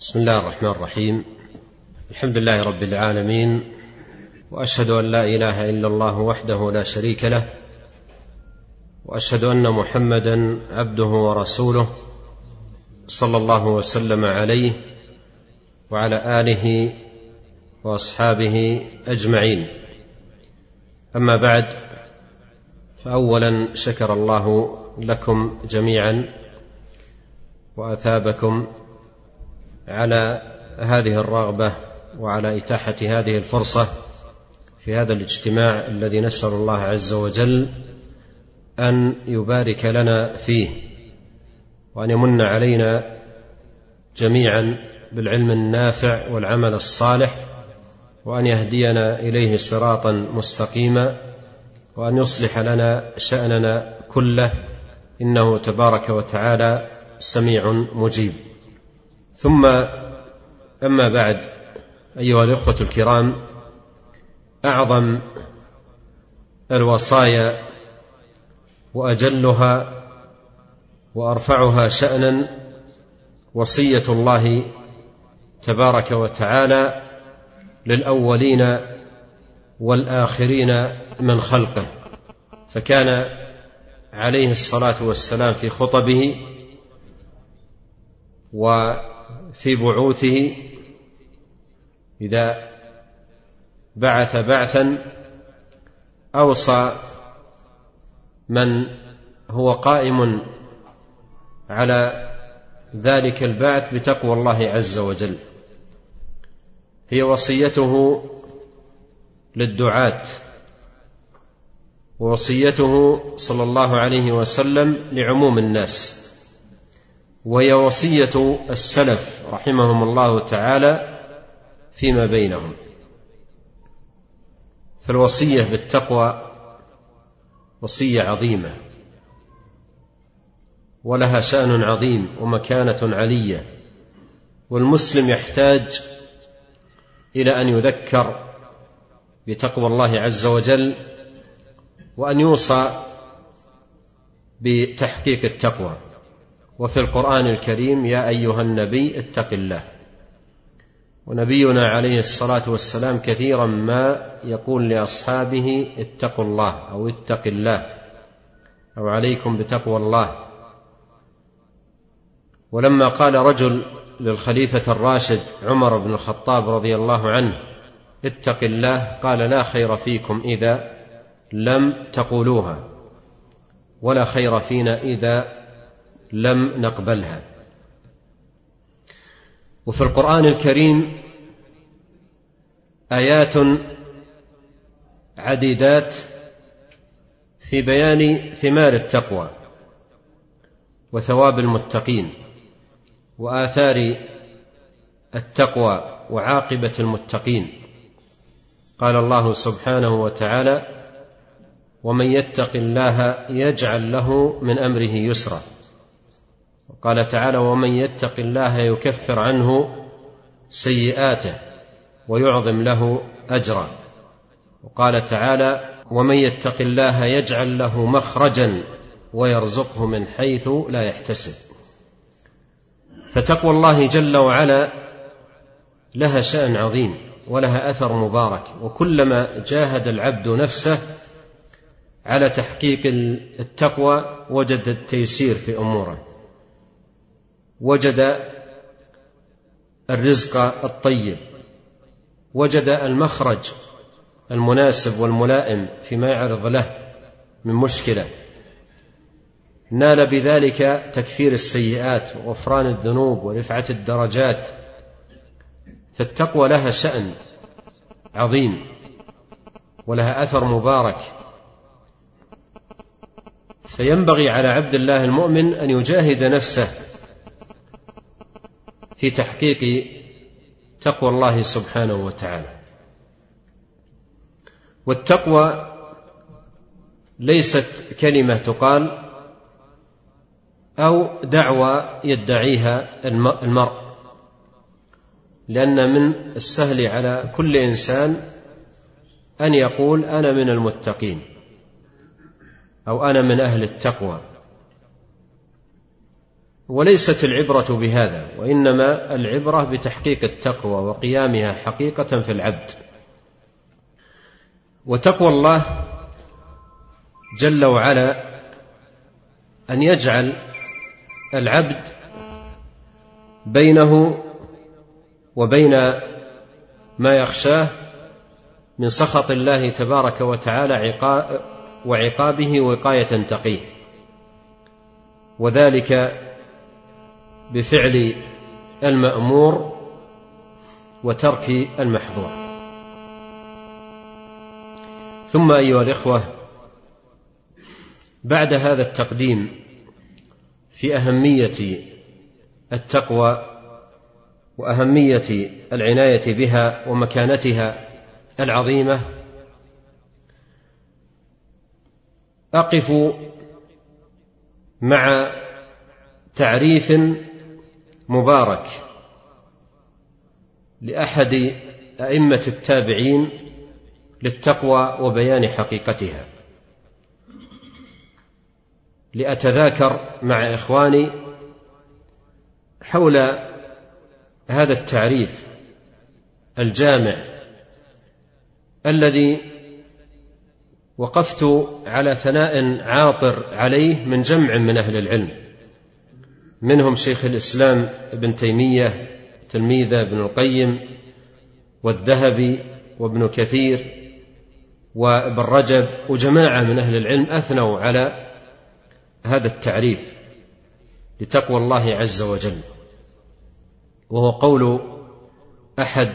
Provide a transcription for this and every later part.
بسم الله الرحمن الرحيم. الحمد لله رب العالمين وأشهد أن لا إله إلا الله وحده لا شريك له وأشهد أن محمدا عبده ورسوله صلى الله وسلم عليه وعلى آله وأصحابه أجمعين. أما بعد فاولا شكر الله لكم جميعا وأثابكم على هذه الرغبة وعلى إتاحة هذه الفرصة في هذا الاجتماع الذي نسأل الله عز وجل أن يبارك لنا فيه وأن يمن علينا جميعا بالعلم النافع والعمل الصالح وأن يهدينا إليه صراطا مستقيما وأن يصلح لنا شأننا كله إنه تبارك وتعالى سميع مجيب. ثم أما بعد أيها الإخوة الكرام أعظم الوصايا وأجلها وأرفعها شأنا وصية الله تبارك وتعالى للأولين والآخرين من خلقه. فكان عليه الصلاة والسلام في خطبه وفي بعوثه إذا بعث بعثا أوصى من هو قائم على ذلك البعث بتقوى الله عز وجل. هي وصيته للدعاة ووصيته صلى الله عليه وسلم لعموم الناس. وهي وصية السلف رحمهم الله تعالى فيما بينهم. فالوصية بالتقوى وصية عظيمة ولها شأن عظيم ومكانة علية والمسلم يحتاج إلى أن يذكر بتقوى الله عز وجل وأن يوصى بتحقيق التقوى. وفي القرآن الكريم يا أيها النبي اتق الله. ونبينا عليه الصلاة والسلام كثيرا ما يقول لأصحابه اتقوا الله أو اتق الله أو عليكم بتقوى الله. ولما قال رجل للخليفة الراشد عمر بن الخطاب رضي الله عنه اتق الله قال لا خير فيكم إذا لم تقولوها ولا خير فينا إذا لم نقبلها. وفي القرآن الكريم آيات عديدات في بيان ثمار التقوى وثواب المتقين وآثار التقوى وعاقبة المتقين. قال الله سبحانه وتعالى ومن يتق الله يجعل له من أمره يسرا. وقال تعالى ومن يتق الله يكفر عنه سيئاته ويعظم له أجرا. وقال تعالى ومن يتق الله يجعل له مخرجا ويرزقه من حيث لا يحتسب. فتقوى الله جل وعلا لها شأن عظيم ولها أثر مبارك وكلما جاهد العبد نفسه على تحقيق التقوى وجد التيسير في أموره. وجد الرزق الطيب وجد المخرج المناسب والملائم فيما يعرض له من مشكلة. نال بذلك تكفير السيئات وغفران الذنوب ورفعة الدرجات فالتقوى لها شأن عظيم ولها أثر مبارك. فينبغي على عبد الله المؤمن أن يجاهد نفسه في تحقيق تقوى الله سبحانه وتعالى. والتقوى ليست كلمة تقال أو دعوى يدعيها المرء لأن من السهل على كل إنسان أن يقول أنا من المتقين أو أنا من أهل التقوى. وليست العبرة بهذا وإنما العبرة بتحقيق التقوى وقيامها حقيقة في العبد. وتقوى الله جل وعلا أن يجعل العبد بينه وبين ما يخشاه من سخط الله تبارك وتعالى وعقابه وقاية تقيه. وذلك بفعل المأمور وترك المحظور. ثم أيها الإخوة بعد هذا التقديم في أهمية التقوى وأهمية العناية بها ومكانتها العظيمة أقف مع تعريف مبارك لأحد أئمة التابعين للتقوى وبيان حقيقتها. لأتذاكر مع إخواني حول هذا التعريف الجامع الذي وقفت على ثناء عاطر عليه من جمع من أهل العلم. منهم شيخ الإسلام ابن تيمية تلميذة ابن القيم والذهبي وابن كثير وابن رجب وجماعة من أهل العلم أثنوا على هذا التعريف لتقوى الله عز وجل. وهو قول أحد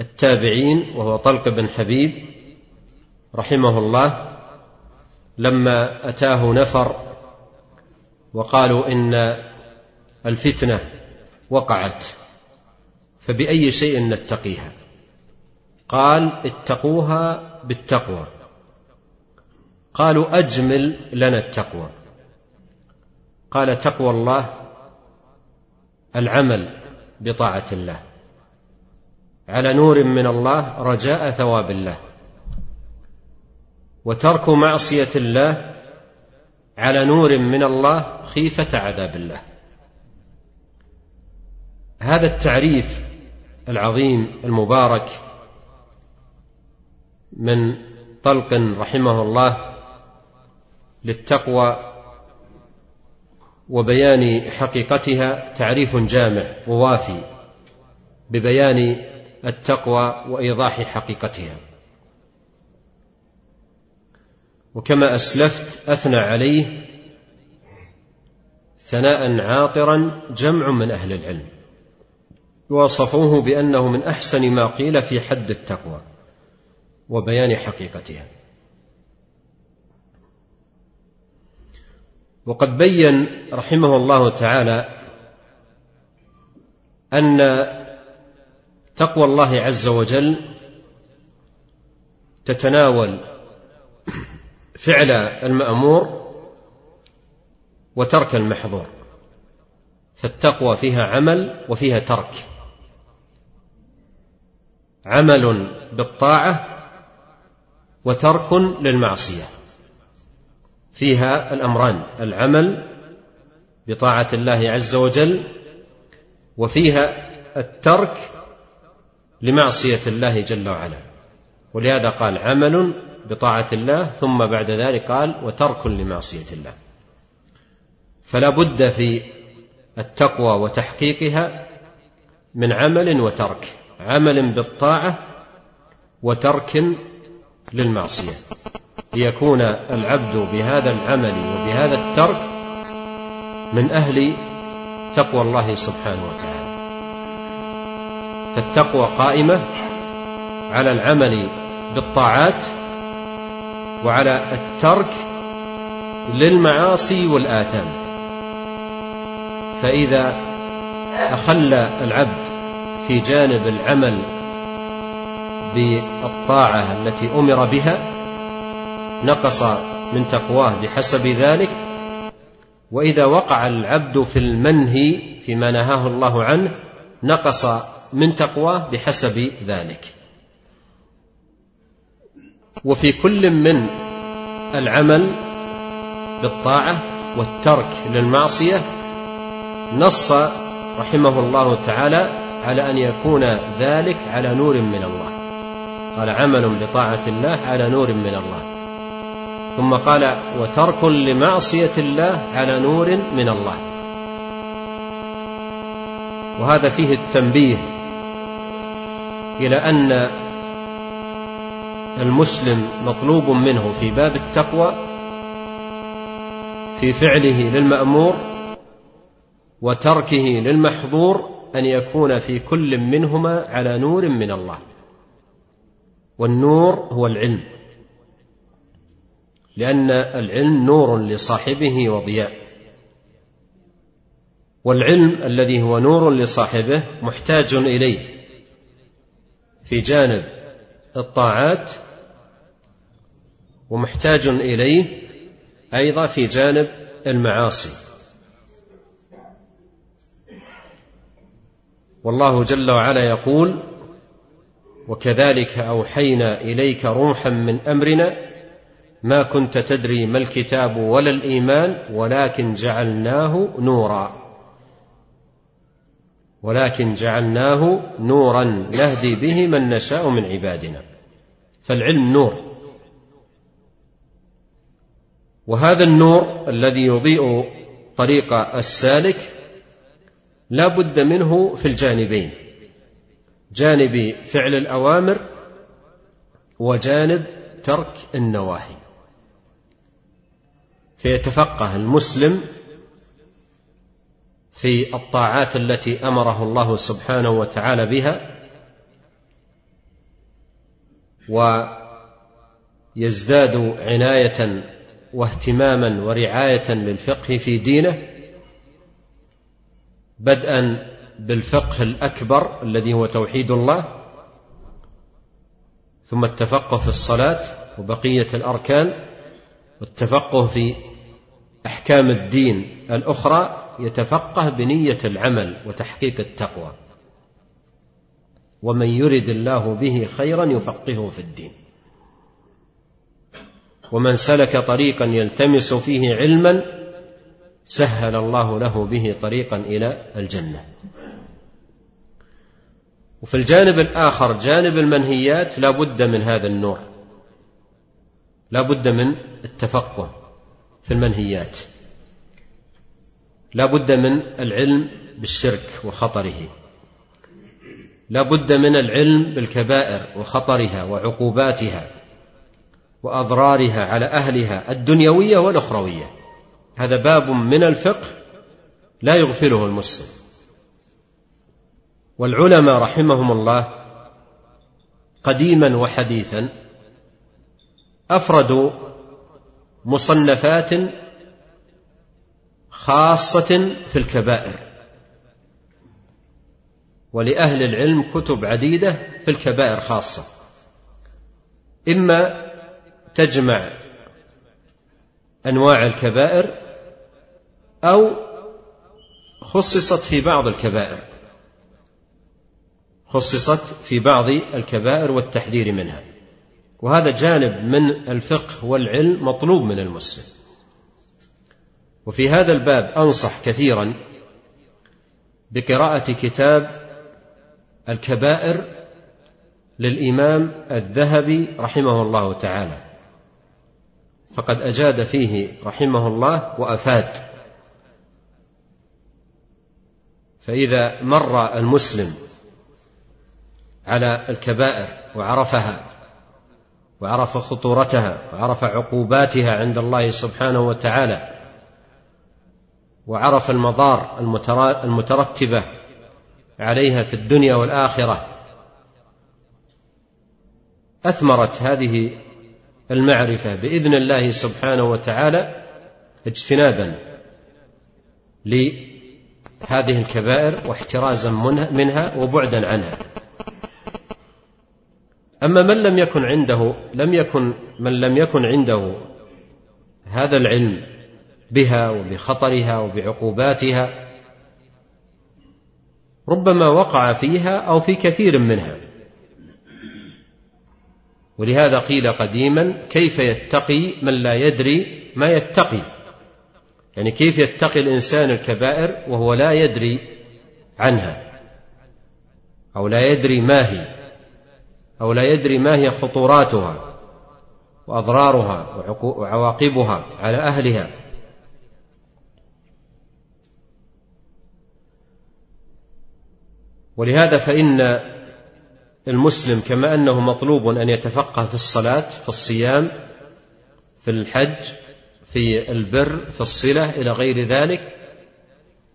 التابعين وهو طلق بن حبيب رحمه الله لما أتاه نفر وقالوا إن الفتنة وقعت فبأي شيء نتقيها؟ قال اتقوها بالتقوى. قالوا أجمل لنا التقوى. قال تقوى الله العمل بطاعة الله. على نور من الله رجاء ثواب الله. وترك معصية الله على نور من الله خيفه عذاب الله. هذا التعريف العظيم المبارك من طلق رحمه الله للتقوى وبيان حقيقتها تعريف جامع ووافي ببيان التقوى وإيضاح حقيقتها. وكما أسلفت أثنى عليه ثناء عاطرا جمع من أهل العلم. وصفوه بأنه من أحسن ما قيل في حد التقوى وبيان حقيقتها. وقد بين رحمه الله تعالى أن تقوى الله عز وجل تتناول فعل المأمور وترك المحظور فالتقوى فيها عمل وفيها ترك. عمل بالطاعة وترك للمعصية. فيها الأمران العمل بطاعة الله عز وجل وفيها الترك لمعصية الله جل وعلا. ولهذا قال عمل بطاعة الله ثم بعد ذلك قال وترك لمعصية الله. فلا بد في التقوى وتحقيقها من عمل وترك عمل بالطاعة وترك للمعصية ليكون العبد بهذا العمل وبهذا الترك من أهل تقوى الله سبحانه وتعالى. فالتقوى قائمة على العمل بالطاعات وعلى الترك للمعاصي والآثام. فإذا أخل العبد في جانب العمل بالطاعة التي أمر بها نقص من تقواه بحسب ذلك. وإذا وقع العبد في المنهي فيما نهاه الله عنه نقص من تقواه بحسب ذلك. وفي كل من العمل بالطاعة والترك للمعصية نص رحمه الله تعالى على أن يكون ذلك على نور من الله. قال عمل بطاعة الله على نور من الله. ثم قال وترك لمعصية الله على نور من الله. وهذا فيه التنبيه إلى أن المسلم مطلوب منه في باب التقوى في فعله للمأمور وتركه للمحظور أن يكون في كل منهما على نور من الله. والنور هو العلم. لأن العلم نور لصاحبه وضياء. والعلم الذي هو نور لصاحبه محتاج إليه. في جانب الطاعات ومحتاج إليه أيضا في جانب المعاصي. والله جل وعلا يقول وكذلك أوحينا إليك روحا من أمرنا ما كنت تدري ما الكتاب ولا الإيمان ولكن جعلناه نورا. ولكن جعلناه نورا نهدي به من نشاء من عبادنا. فالعلم نور. وهذا النور الذي يضيء طريق السالك لا بد منه في الجانبين. جانب فعل الأوامر وجانب ترك النواهي. فيتفقه المسلم في الطاعات التي أمره الله سبحانه وتعالى بها ويزداد عناية واهتماما ورعاية للفقه في دينه بدءا بالفقه الأكبر الذي هو توحيد الله ثم التفقه في الصلاة وبقية الأركان والتفقه في أحكام الدين الأخرى يتفقه بنية العمل وتحقيق التقوى. ومن يرد الله به خيرا يفقهه في الدين. ومن سلك طريقا يلتمس فيه علما سهل الله له به طريقا إلى الجنة. وفي الجانب الآخر جانب المنهيات لا بد من هذا النور لا بد من التفقه في المنهيات. لا بد من العلم بالشرك وخطره. لا بد من العلم بالكبائر وخطرها وعقوباتها وأضرارها على أهلها الدنيوية والأخروية. هذا باب من الفقه لا يغفله المسلم. والعلماء رحمهم الله قديما وحديثا أفردوا مصنفات خاصة في الكبائر ولأهل العلم كتب عديدة في الكبائر خاصة. إما تجمع أنواع الكبائر أو خصصت في بعض الكبائر. خصصت في بعض الكبائر والتحذير منها. وهذا جانب من الفقه والعلم مطلوب من المسلم. وفي هذا الباب أنصح كثيرا بقراءة كتاب الكبائر للإمام الذهبي رحمه الله تعالى. فقد أجاد فيه رحمه الله وأفاد. فإذا مر المسلم على الكبائر وعرفها وعرف خطورتها وعرف عقوباتها عند الله سبحانه وتعالى وعرف المضار المترتبة عليها في الدنيا والآخرة أثمرت هذه المعرفة بإذن الله سبحانه وتعالى اجتنابا لهذه الكبائر واحترازا منها وبعدا عنها. أما من لم يكن عنده لم يكن من لم يكن عنده هذا العلم بها وبخطرها وبعقوباتها ربما وقع فيها أو في كثير منها. ولهذا قيل قديما كيف يتقي من لا يدري ما يتقي؟ يعني كيف يتقي الإنسان الكبائر وهو لا يدري عنها أو لا يدري ما هي أو لا يدري ما هي خطوراتها وأضرارها وعواقبها على أهلها. ولهذا فإن المسلم كما أنه مطلوب أن يتفقه في الصلاة في الصيام في الحج في البر في الصلة إلى غير ذلك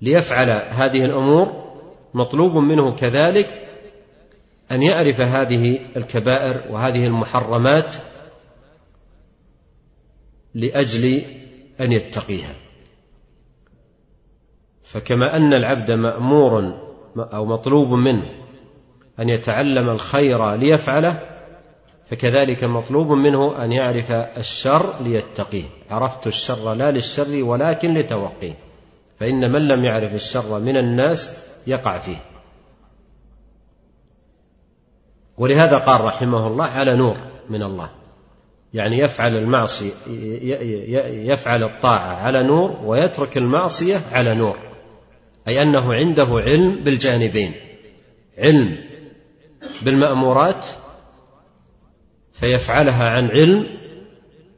ليفعل هذه الأمور مطلوب منه كذلك أن يعرف هذه الكبائر وهذه المحرمات لأجل أن يتقيها. فكما أن العبد مأمور أو مطلوب منه أن يتعلم الخير ليفعله فكذلك مطلوب منه أن يعرف الشر ليتقيه. عرفت الشر لا للشر ولكن لتوقيه. فإن من لم يعرف الشر من الناس يقع فيه. ولهذا قال رحمه الله على نور من الله. يعني يفعل المعصية يفعل الطاعة على نور ويترك المعصية على نور. أي أنه عنده علم بالجانبين. علم بالمأمورات فيفعلها عن علم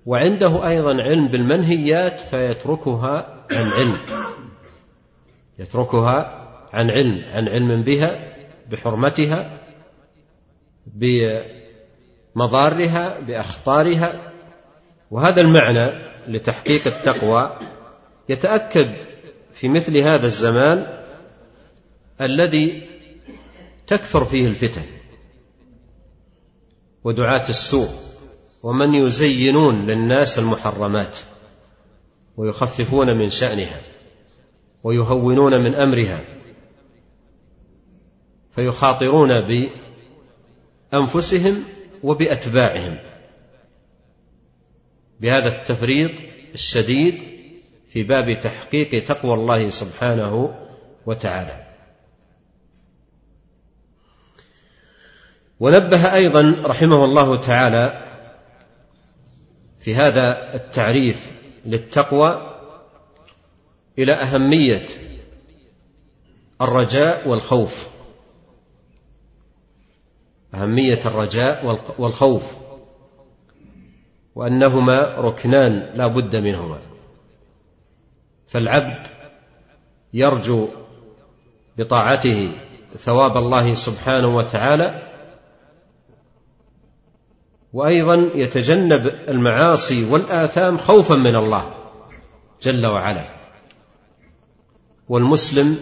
وعنده أيضا علم بالمنهيات فيتركها عن علم. يتركها عن علم عن علم بها بحرمتها بمضارها بأخطارها. وهذا المعنى لتحقيق التقوى يتأكد في مثل هذا الزمان الذي تكثر فيه الفتن. ودعاة السوء ومن يزينون للناس المحرمات ويخففون من شأنها ويهونون من أمرها فيخاطرون بأنفسهم وبأتباعهم. بهذا التفريط الشديد في باب تحقيق تقوى الله سبحانه وتعالى. ونبه أيضا رحمه الله تعالى في هذا التعريف للتقوى إلى أهمية الرجاء والخوف. أهمية الرجاء والخوف. وأنهما ركنان لا بد منهما. فالعبد يرجو بطاعته ثواب الله سبحانه وتعالى وأيضا يتجنب المعاصي والآثام خوفا من الله جل وعلا. والمسلم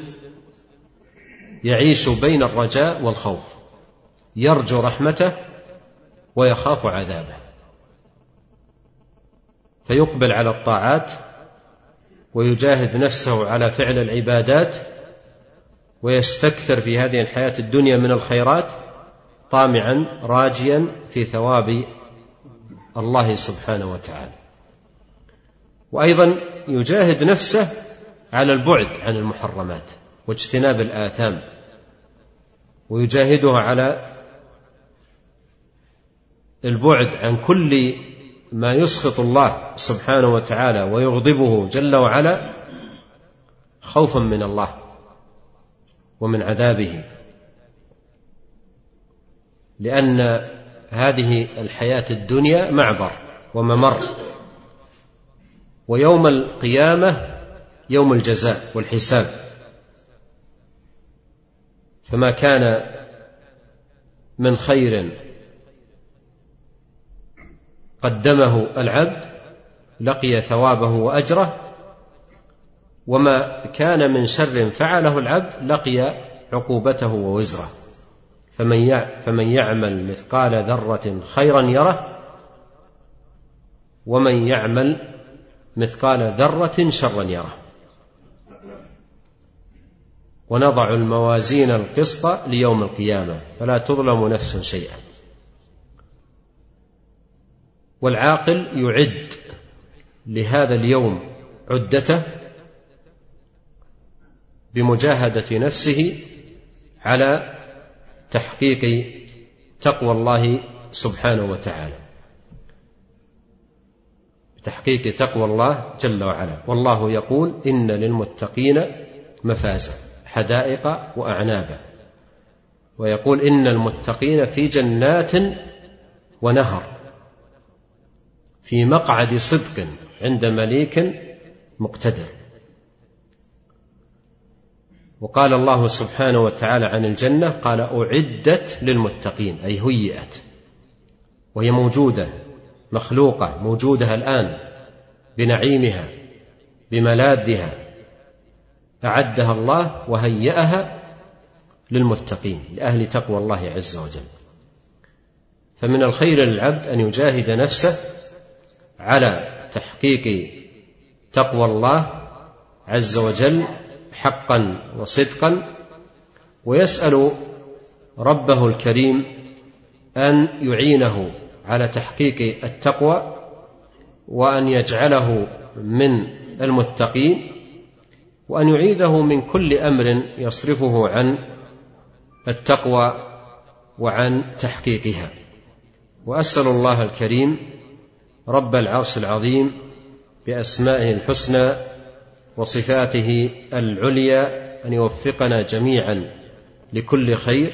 يعيش بين الرجاء والخوف يرجو رحمته ويخاف عذابه. فيقبل على الطاعات ويجاهد نفسه على فعل العبادات ويستكثر في هذه الحياة الدنيا من الخيرات طامعا راجيا في ثواب الله سبحانه وتعالى. وأيضا يجاهد نفسه على البعد عن المحرمات واجتناب الآثام ويجاهدها على البعد عن كل ما يسخط الله سبحانه وتعالى ويغضبه جل وعلا خوفا من الله ومن عذابه. لأن هذه الحياة الدنيا معبر وممر. ويوم القيامة يوم الجزاء والحساب. فما كان من خير قدمه العبد لقي ثوابه وأجره. وما كان من شر فعله العبد لقي عقوبته ووزره. فمن فمن يعمل مثقال ذرة خيرا يره ومن يعمل مثقال ذرة شرا يره. ونضع الموازين القسط ليوم القيامة فلا تظلم نفس شيئا. والعاقل يعد لهذا اليوم عدته بمجاهدة نفسه على تحقيق تقوى الله سبحانه وتعالى. تحقيق تقوى الله جل وعلا. والله يقول إن للمتقين مفازا حدائق وأعنابا. ويقول إن المتقين في جنات ونهر في مقعد صدق عند مليك مقتدر. وقال الله سبحانه وتعالى عن الجنة قال أعدت للمتقين أي هيئت وهي موجودة مخلوقة موجودة الآن بنعيمها بملاذها أعدها الله وهيأها للمتقين لأهل تقوى الله عز وجل. فمن الخير للعبد أن يجاهد نفسه على تحقيق تقوى الله عز وجل حقا وصدقا ويسأل ربه الكريم أن يعينه على تحقيق التقوى وأن يجعله من المتقين وأن يعيذه من كل أمر يصرفه عن التقوى وعن تحقيقها. وأسأل الله الكريم رب العرش العظيم بأسمائه الحسنى وصفاته العليا أن يوفقنا جميعا لكل خير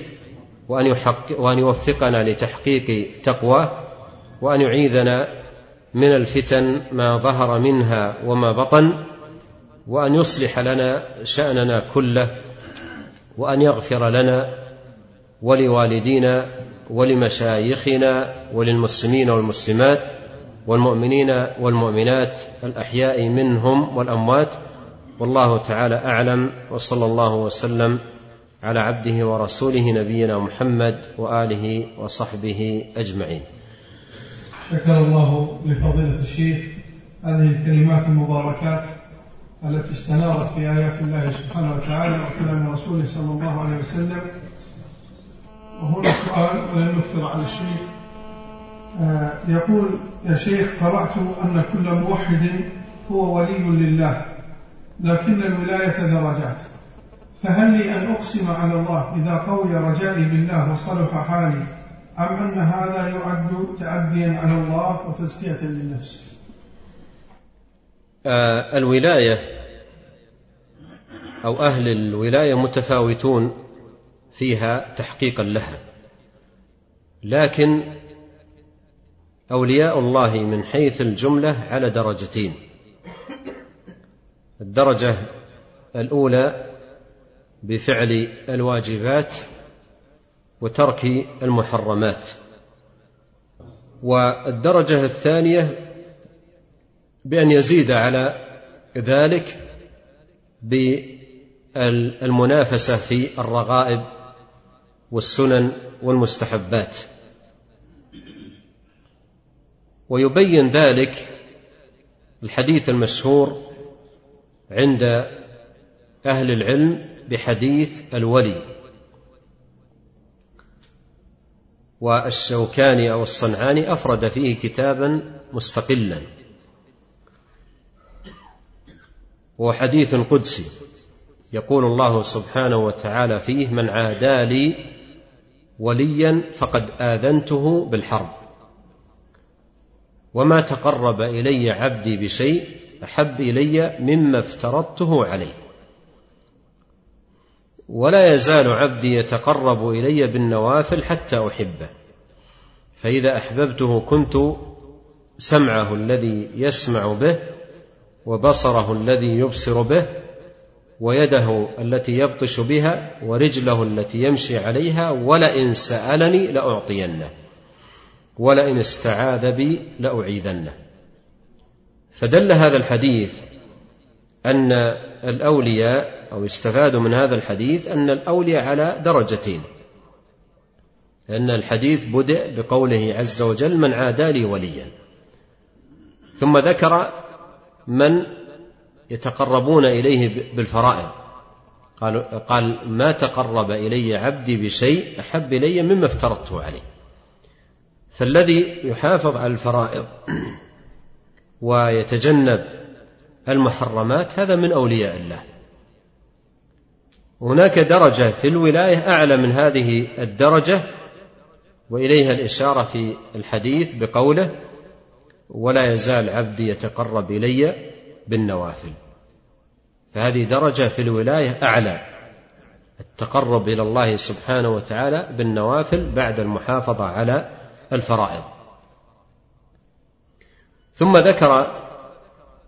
وأن, يحقق وأن يوفقنا لتحقيق تقواه وأن يعيذنا من الفتن ما ظهر منها وما بطن وأن يصلح لنا شأننا كله وأن يغفر لنا ولوالدينا ولمشايخنا وللمسلمين والمسلمات والمؤمنين والمؤمنات الأحياء منهم والأموات والله تعالى أعلم وصلى الله وسلم على عبده ورسوله نبينا محمد وآله وصحبه أجمعين. شكر الله لفضيلة الشيخ. هذه الكلمات المباركات التي استنارت في آيات الله سبحانه وتعالى وكلام رسوله صلى الله عليه وسلم. وهنا سؤال ولن نكثر على الشيخ. آه، يقول يا شيخ قرأت أن كل موحد هو ولي لله. لكن الولاية درجات. فهل لي أن أقسم على الله إذا قوي رجائي بالله وصلح حالي أم أن هذا يعد تعديا على الله وتزكية للنفس؟ آه الولاية أو أهل الولاية متفاوتون فيها تحقيقا لها. لكن أولياء الله من حيث الجملة على درجتين. الدرجة الأولى بفعل الواجبات وترك المحرمات. والدرجة الثانية بأن يزيد على ذلك بالمنافسة في الرغائب والسنن والمستحبات. ويبين ذلك الحديث المشهور عند أهل العلم بحديث الولي والشوكاني أو الصنعاني أفرد فيه كتابا مستقلا. وهو حديث قدسي يقول الله سبحانه وتعالى فيه من عادى لي وليا فقد آذنته بالحرب وما تقرب إلي عبدي بشيء أحب إلي مما افترضته عليه. ولا يزال عبدي يتقرب إلي بالنوافل حتى أحبه. فإذا أحببته كنت سمعه الذي يسمع به وبصره الذي يبصر به ويده التي يبطش بها ورجله التي يمشي عليها ولئن سألني لأعطينه. ولئن استعاذ بي لأعيذنه. فدل هذا الحديث أن الأولياء أو يستفاد من هذا الحديث أن الأولياء على درجتين. لأن الحديث بدأ بقوله عز وجل من عادى لي وليا. ثم ذكر من يتقربون إليه بالفرائض. قال, قال ما تقرب إلي عبدي بشيء أحب إلي مما افترضته عليه. فالذي يحافظ على الفرائض ويتجنب المحرمات هذا من أولياء الله. هناك درجة في الولاية أعلى من هذه الدرجة وإليها الإشارة في الحديث بقوله ولا يزال عبدي يتقرب إلي بالنوافل فهذه درجة في الولاية أعلى التقرب إلى الله سبحانه وتعالى بالنوافل بعد المحافظة على الفرائض. ثم ذكر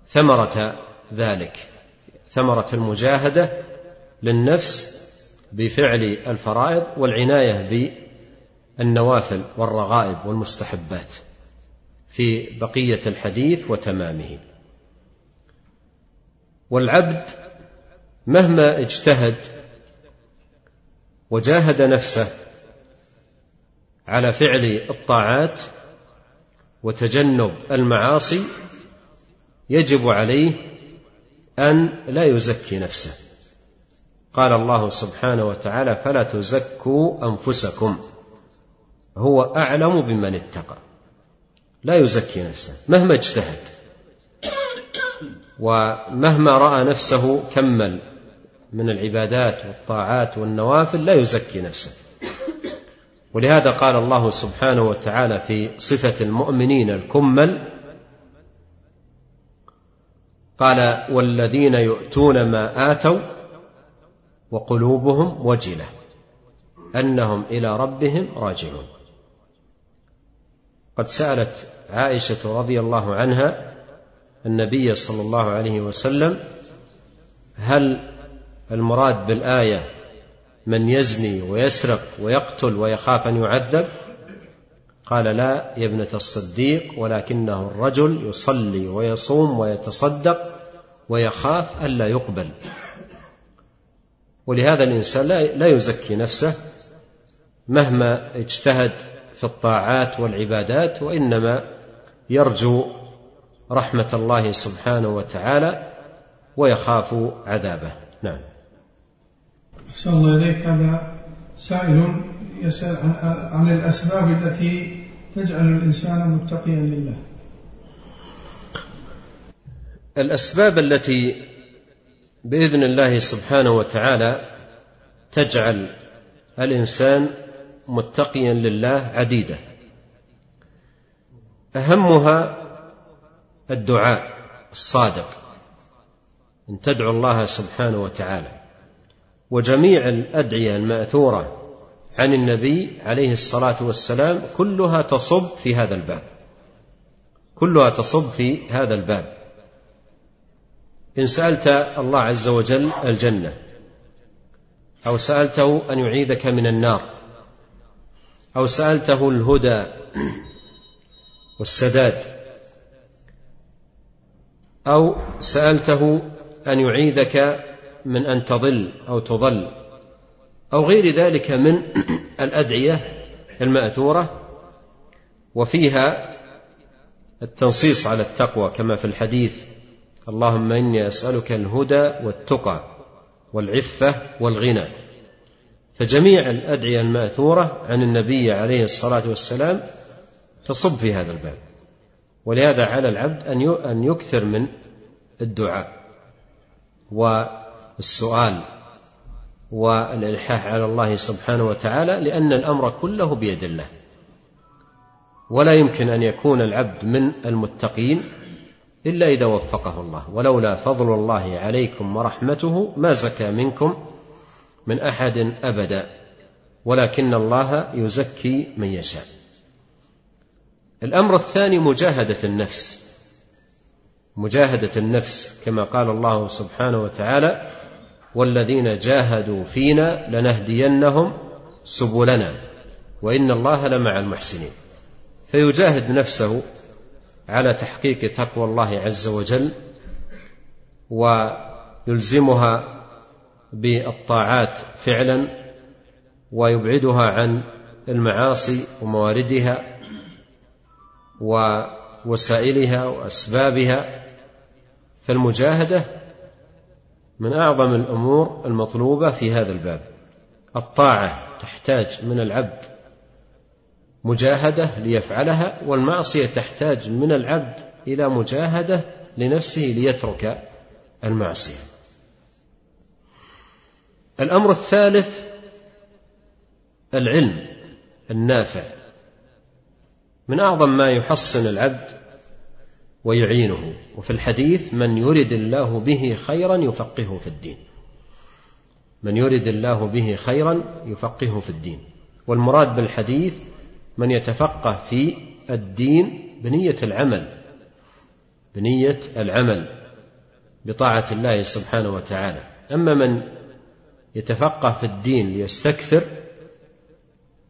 ثمرة ذلك ثمرة المجاهدة للنفس بفعل الفرائض والعناية بالنوافل والرغائب والمستحبات في بقية الحديث وتمامه. والعبد مهما اجتهد وجاهد نفسه على فعل الطاعات وتجنب المعاصي يجب عليه أن لا يزكي نفسه. قال الله سبحانه وتعالى فلا تزكوا أنفسكم. هو أعلم بمن اتقى. لا يزكي نفسه مهما اجتهد. ومهما رأى نفسه كمل من العبادات والطاعات والنوافل لا يزكي نفسه. ولهذا قال الله سبحانه وتعالى في صفة المؤمنين الكمل قال والذين يؤتون ما آتوا وقلوبهم وجلة أنهم إلى ربهم راجعون. قد سألت عائشة رضي الله عنها النبي صلى الله عليه وسلم هل المراد بالآية من يزني ويسرق ويقتل ويخاف أن يعذب؟ قال لا يا ابنة الصديق ولكنه الرجل يصلي ويصوم ويتصدق ويخاف الا يقبل. ولهذا الإنسان لا يزكي نفسه مهما اجتهد في الطاعات والعبادات وإنما يرجو رحمة الله سبحانه وتعالى ويخاف عذابه. نعم. أحسن الله إليك. هذا سائل يسأل عن الأسباب التي تجعل الإنسان متقيا لله. الأسباب التي بإذن الله سبحانه وتعالى تجعل الإنسان متقيا لله عديدة. أهمها الدعاء الصادق. أن تدعو الله سبحانه وتعالى. وجميع الأدعية المأثورة عن النبي عليه الصلاة والسلام كلها تصب في هذا الباب. كلها تصب في هذا الباب. إن سألت الله عز وجل الجنة أو سألته أن يعيذك من النار أو سألته الهدى والسداد أو سألته أن يعيذك من أن تضل أو تضل أو غير ذلك من الأدعية المأثورة وفيها التنصيص على التقوى كما في الحديث اللهم إني أسألك الهدى والتقى والعفة والغنى. فجميع الأدعية المأثورة عن النبي عليه الصلاة والسلام تصب في هذا الباب. ولهذا على العبد أن يكثر من الدعاء. السؤال والإلحاح على الله سبحانه وتعالى لأن الأمر كله بيد الله. ولا يمكن أن يكون العبد من المتقين إلا إذا وفقه الله. ولولا فضل الله عليكم ورحمته ما زكى منكم من أحد أبدا. ولكن الله يزكي من يشاء. الأمر الثاني مجاهدة النفس. مجاهدة النفس كما قال الله سبحانه وتعالى والذين جاهدوا فينا لنهدينهم سبلنا وإن الله لمع المحسنين. فيجاهد نفسه على تحقيق تقوى الله عز وجل ويلزمها بالطاعات فعلا ويبعدها عن المعاصي ومواردها ووسائلها وأسبابها. فالمجاهدة من أعظم الأمور المطلوبة في هذا الباب. الطاعة تحتاج من العبد. مجاهدة ليفعلها والمعصية تحتاج من العبد إلى مجاهدة لنفسه ليترك المعصية. الأمر الثالث العلم النافع. من أعظم ما يحصن العبد ويعينه. وفي الحديث من يرد الله به خيرا يفقهه في الدين. من يرد الله به خيرا يفقهه في الدين. والمراد بالحديث من يتفقه في الدين بنية العمل. بنية العمل بطاعة الله سبحانه وتعالى. أما من يتفقه في الدين ليستكثر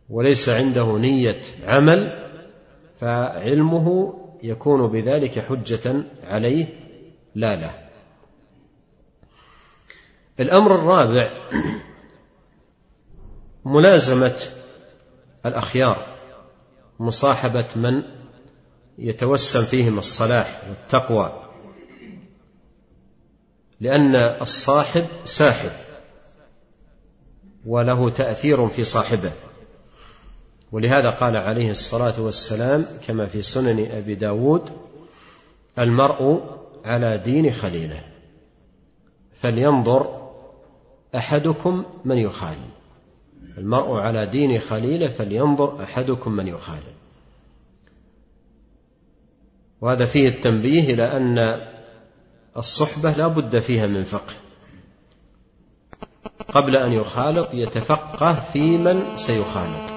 وليس عنده نية عمل فعلمه يكون بذلك حجة عليه؟ لا له الأمر الرابع ملازمة الأخيار مصاحبة من يتوسم فيهم الصلاح والتقوى. لأن الصاحب ساحب وله تأثير في صاحبه. ولهذا قال عليه الصلاة والسلام كما في سنن أبي داود المرء على دين خليله فلينظر أحدكم من يخالي. المرء على دين خليله فلينظر أحدكم من يخالي. وهذا فيه التنبيه إلى أن الصحبة لا بد فيها من فقه. قبل أن يخالط يتفقه في من سيخالط.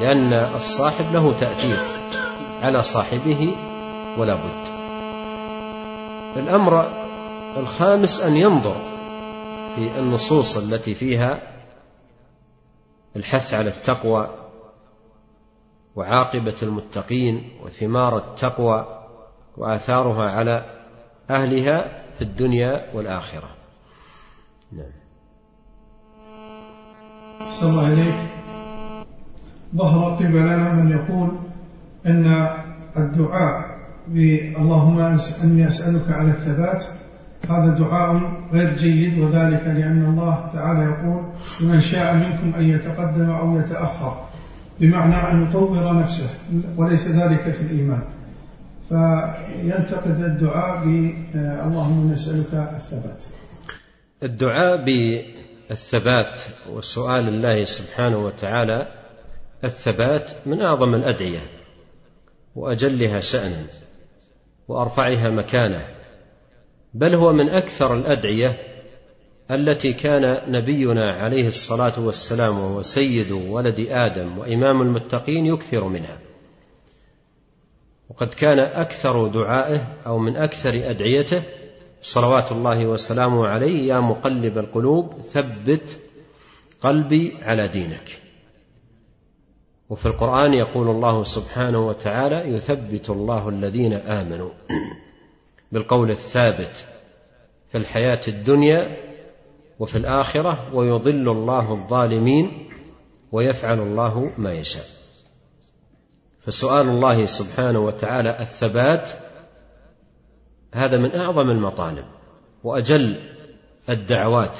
لأن الصاحب له تأثير على صاحبه ولا بد. الأمر الخامس أن ينظر في النصوص التي فيها الحث على التقوى وعاقبة المتقين وثمار التقوى وآثارها على أهلها في الدنيا والآخرة. نعم. الله إليك ظهر قبلنا من يقول أن الدعاء اللهم أني أسألك على الثبات. هذا دعاء غير جيد وذلك لأن الله تعالى يقول لمن شاء منكم أن يتقدم أو يتأخر. بمعنى أن يطور نفسه وليس ذلك في الإيمان. فينتقد الدعاء ب اللهم نسألك الثبات. الدعاء بالثبات وسؤال الله سبحانه وتعالى الثبات من أعظم الأدعية وأجلها شأنا وأرفعها مكانه بل هو من أكثر الأدعية التي كان نبينا عليه الصلاة والسلام وهو سيد ولد آدم وإمام المتقين يكثر منها. وقد كان أكثر دعائه أو من أكثر أدعيته صلوات الله وسلامه عليه يا مقلب القلوب ثبت قلبي على دينك. وفي القرآن يقول الله سبحانه وتعالى يثبت الله الذين آمنوا بالقول الثابت في الحياة الدنيا وفي الآخرة ويضل الله الظالمين ويفعل الله ما يشاء. فسؤال الله سبحانه وتعالى الثبات هذا من أعظم المطالب وأجل الدعوات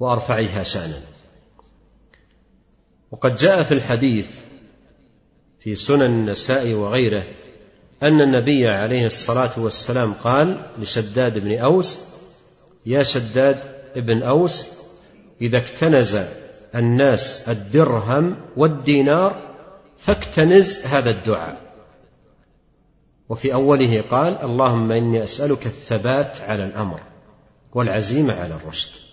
وأرفعها شأنا. وقد جاء في الحديث في سنن النساء وغيره أن النبي عليه الصلاة والسلام قال لشداد بن أوس يا شداد بن أوس إذا اكتنز الناس الدرهم والدينار فاكتنز هذا الدعاء. وفي أوله قال اللهم إني أسألك الثبات على الأمر والعزيمة على الرشد.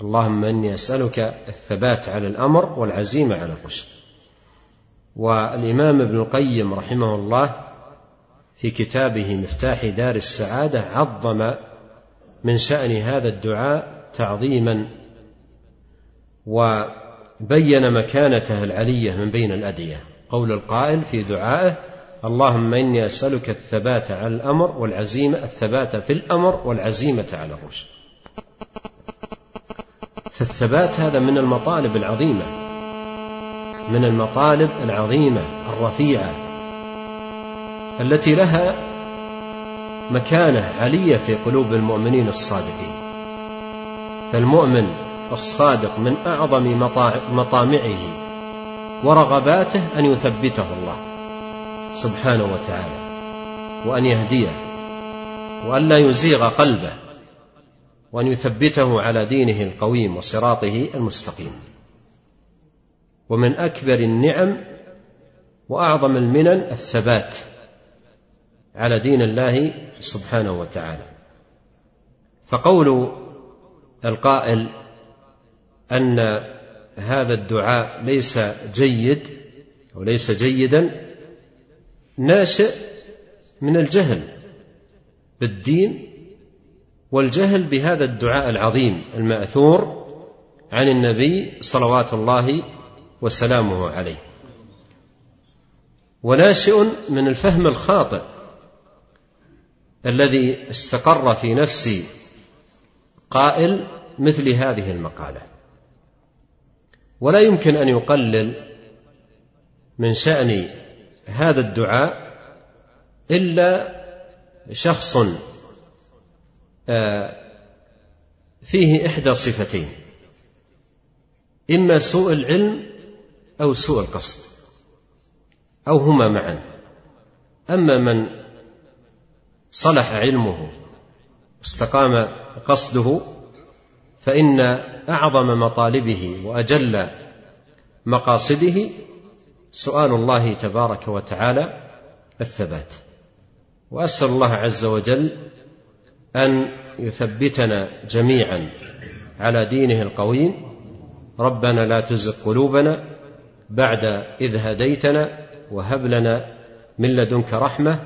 اللهم إني أسألك الثبات على الأمر والعزيمة على الرشد. والإمام ابن القيم رحمه الله في كتابه مفتاح دار السعادة عظم من شأن هذا الدعاء تعظيما وبين مكانته العلية من بين الادعيه قول القائل في دعائه اللهم إني أسألك الثبات على الأمر والعزيمة الثبات في الأمر والعزيمة على الرشد. فالثبات هذا من المطالب العظيمة من المطالب العظيمة الرفيعة التي لها مكانة علية في قلوب المؤمنين الصادقين. فالمؤمن الصادق من أعظم مطامعه ورغباته أن يثبته الله سبحانه وتعالى وأن يهديه وأن لا يزيغ قلبه. وأن يثبته على دينه القويم وصراطه المستقيم. ومن أكبر النعم وأعظم المنن الثبات على دين الله سبحانه وتعالى. فقول القائل أن هذا الدعاء ليس جيد أو ليس جيدا ناشئ من الجهل بالدين والجهل بهذا الدعاء العظيم المأثور عن النبي صلوات الله وسلامه عليه. وناشئ من الفهم الخاطئ الذي استقر في نفس قائل مثل هذه المقالة. ولا يمكن أن يقلل من شأن هذا الدعاء إلا شخص فيه إحدى صفتين إما سوء العلم أو سوء القصد أو هما معا. أما من صلح علمه استقام قصده فإن أعظم مطالبه وأجل مقاصده سؤال الله تبارك وتعالى الثبات. وأسأل الله عز وجل أن يثبتنا جميعا على دينه القويم. ربنا لا تزغ قلوبنا بعد إذ هديتنا وهب لنا من لدنك رحمة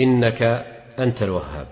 إنك أنت الوهاب.